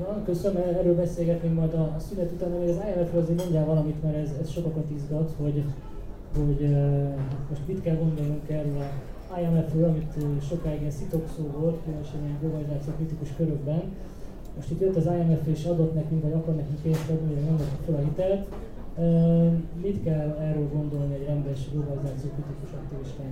Na, köszönöm, erről beszélgetünk majd a, szünet után, de az IMF-ről azért mondjál valamit, mert ez, ez sokakat izgat, hogy, hogy uh, most mit kell gondolnunk erről a IMF-ről, amit eh, sokáig ilyen szitokszó volt, különösen ilyen globalizáció kritikus körökben. Most itt jött az IMF és adott nekünk, vagy akar nekünk pénzt adni, hogy nem fel a hitelt. Uh, mit kell erről gondolni egy rendes globalizáció kritikus aktivistán?